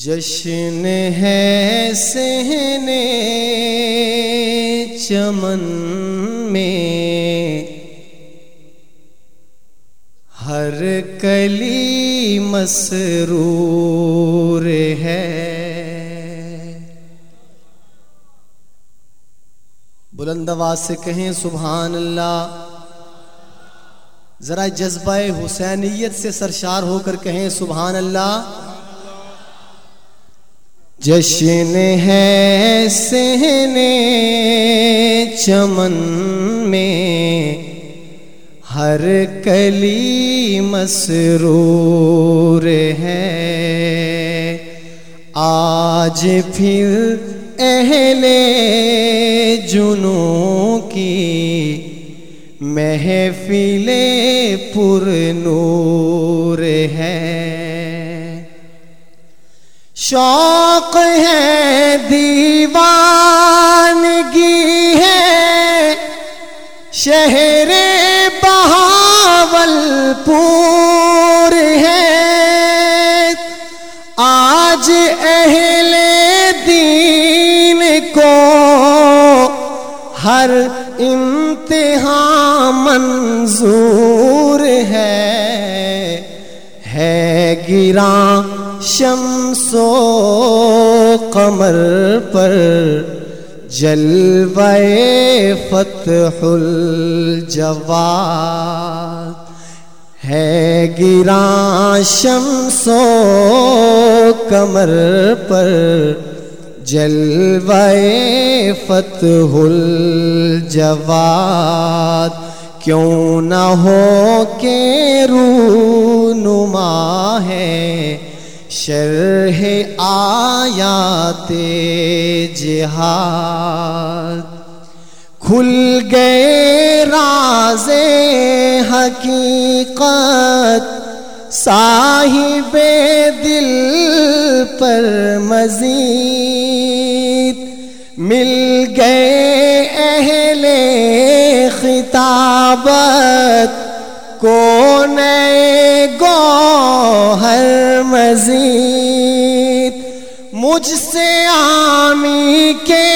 جشن ہے سہنے چمن میں۔ ہر کلی مسرور ہے۔ بلند آواز سے کہیں سبحان اللہ۔ ذرا جذبہ حسینیت سے سرشار ہو کر کہیں سبحان اللہ۔ جشن ہے سہنے چمن میں، ہر کلی مسرور ہے۔ آج پھر اہل جنوں کی محفل پر نور ہے۔ شوق ہے، دیوانگی ہے۔ شہر بہاول پور ہے۔ آج اہل دین کو ہر امتحان منظور ہے۔ ہے گراں شمس و قمر پر جلوے فتح الجواد ہے گراں شمس و قمر پر جلوے فتح الجواد کیوں نہ ہو کے رو نما ہے شرح آیات جہاد کھل گئے راز حقیقت صاحب دل پر مزید مل گئے اہل خطاب خطابت کو نئے گو ہر مزید مجھ سے آمی کے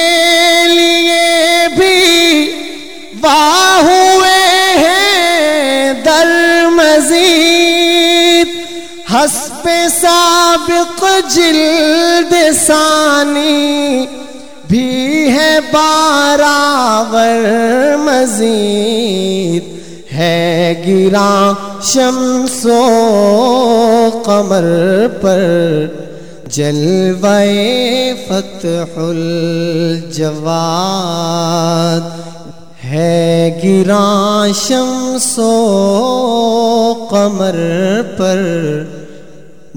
لیے بھی واہ ہوئے ہیں در مزید حسب سابق جلد ثانی بھی ہے باراور مزید، ہے گراں شمس و قمر پر۔ جلوے فتح الجواد، ہے گراں شمس و قمر پر۔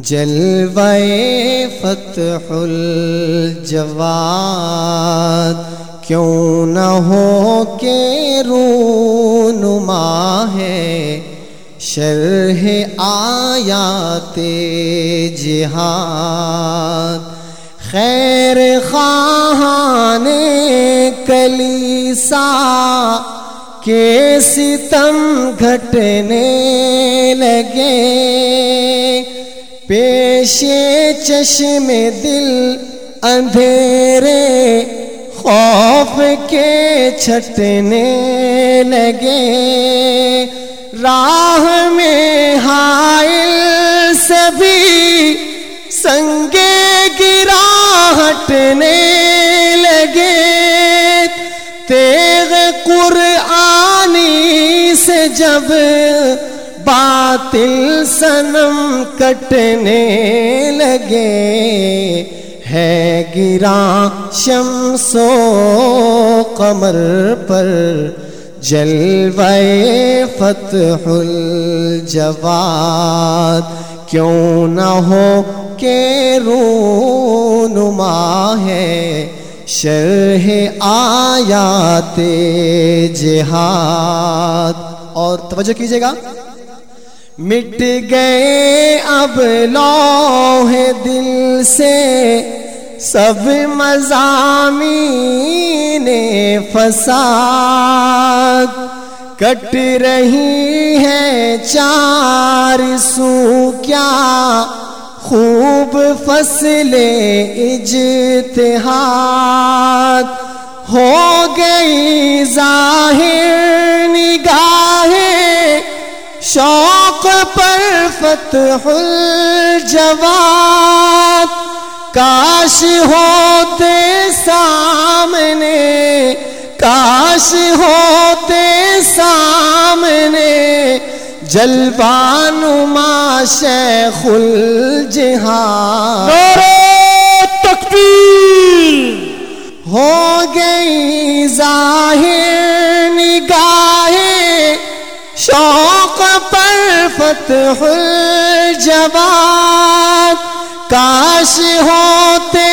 جلوے فتح الجواد کیوں نہ ہو کے رونما ہے شرح آیات جہاد۔ خیر خواہان کلیسا کے ستم گھٹنے لگے۔ پیشے چشم دل، اندھیرے خوف کے چھٹنے لگے۔ راہ میں حائل سبھی سنگے گرا ہٹنے لگے۔ تیغ قرآنی سے جب باطل سنم کٹنے لگے ہے گراں شمس و قمر پر جلوے فتح الجواد کیوں نہ ہو کے رونما ہے شرح آیات جہاد اور توجہ کیجیے گا مٹ گئے اب لوہ دل سے۔ سب مضامین فساد۔ کٹ رہی ہے چار سو کیا۔ خوب فصل اجتہاد۔ ہو گئی ظاہر نگاہ شوق پر فتح الجواد کاش ہوتے سامنے کاش ہوتے سامنے جلوانما شیخ الجہان تکبیر ہو گئی ظاہر نگاہ شوق پر فتح الجواد، کاش ہوتے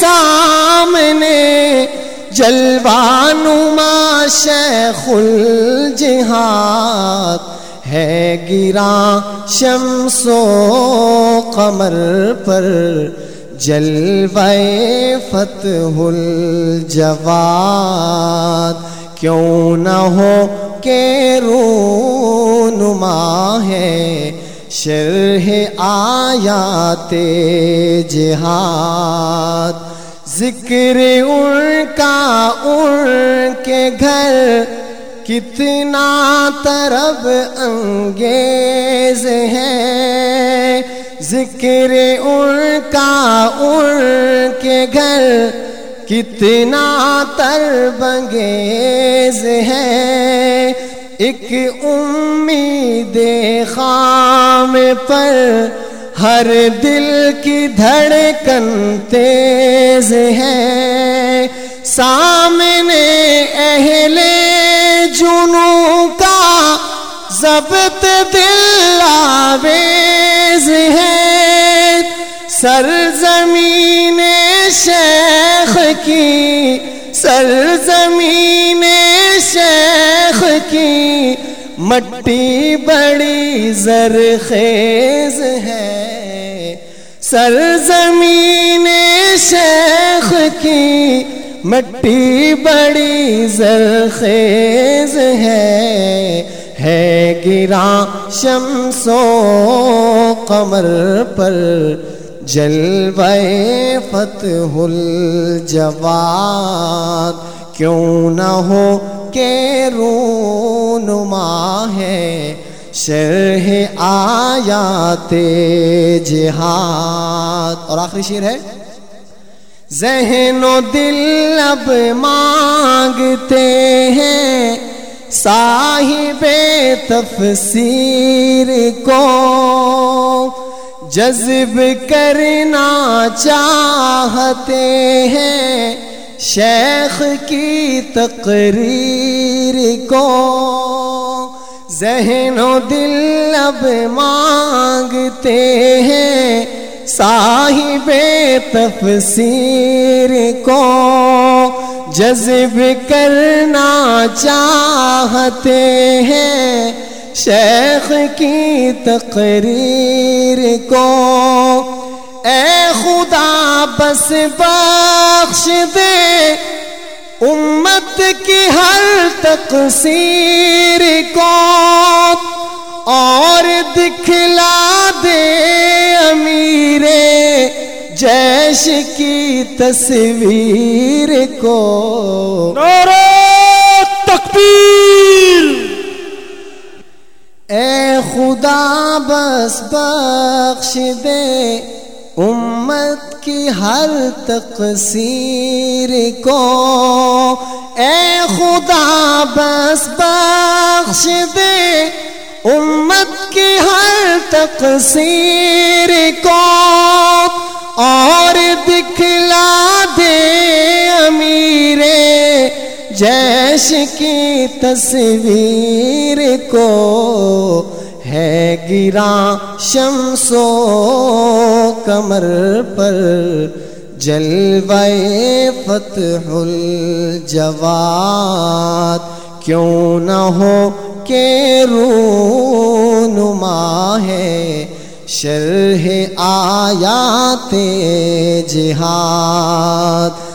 سامنے جلوانما شیخ الجہاد۔ ہے گرا شمس و قمر پر جلوے فتح الجواد۔ کیوں نہ ہو کہ رونما ہے؟ شرح آیات جہاد۔ ذکر ان کا ان کے گھر۔ کتنا طرب انگیز ہے۔ ذکر ان کا ان کے گھر۔ کتنا ترب انگیز ہے ایک امید خام پر ہر دل کی دھڑکن تیز ہے سامنے اہل جنو کا ضبط دل آویز ہے سرزمین شیخ کی سرزمین شیخ کی مٹی بڑی زرخیز ہے سرزمین شیخ کی مٹی بڑی زرخیز ہے ہے گرا شمس و قمر پر جلوے فتح الجواد کیوں نہ ہو کہ رونما ہے شرح آیات جہاد اور آخری شیر ہے ذہن و دل اب مانگتے ہیں صاحب تفسیر کو جذب کرنا چاہتے ہیں شیخ کی تقریر کو۔ ذہن و دل اب مانگتے ہیں صاحب تفسیر کو۔ جذب کرنا چاہتے ہیں شیخ کی تقریر کو اے خدا بس بخش دے امت کی ہر تقصیر کو اور دکھلا دے امیر جیش کی تصویر کو اے خدا، بس بخش دے۔ امت کی ہر تقصیر کو۔ اے خدا، بس بخش دے۔ امت کی ہر تقصیر کو۔ اور دکھلا دے۔ جیش کی تصویر کو ہے گرا شمس و کمر پر جلوے فتح الجواد کیوں نہ ہو کہ رونما ہے شرح آیات جہاد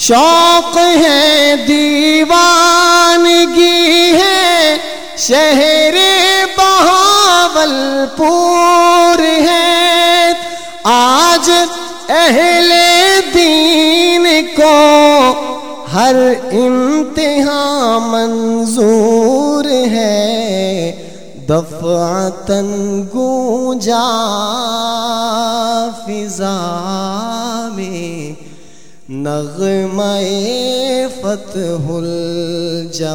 شوق ہے، دیوانگی ہے، شہر بہاول پور ہے۔ اہل دین کو ہر امتحان منظور ہے۔ دفعتن گونجا فضا میں نغمہ فتح الجواد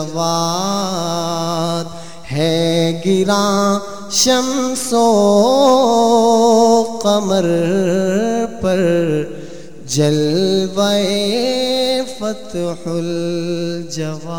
ہے گراں شمس و قمر پر جلوے فتح الجواد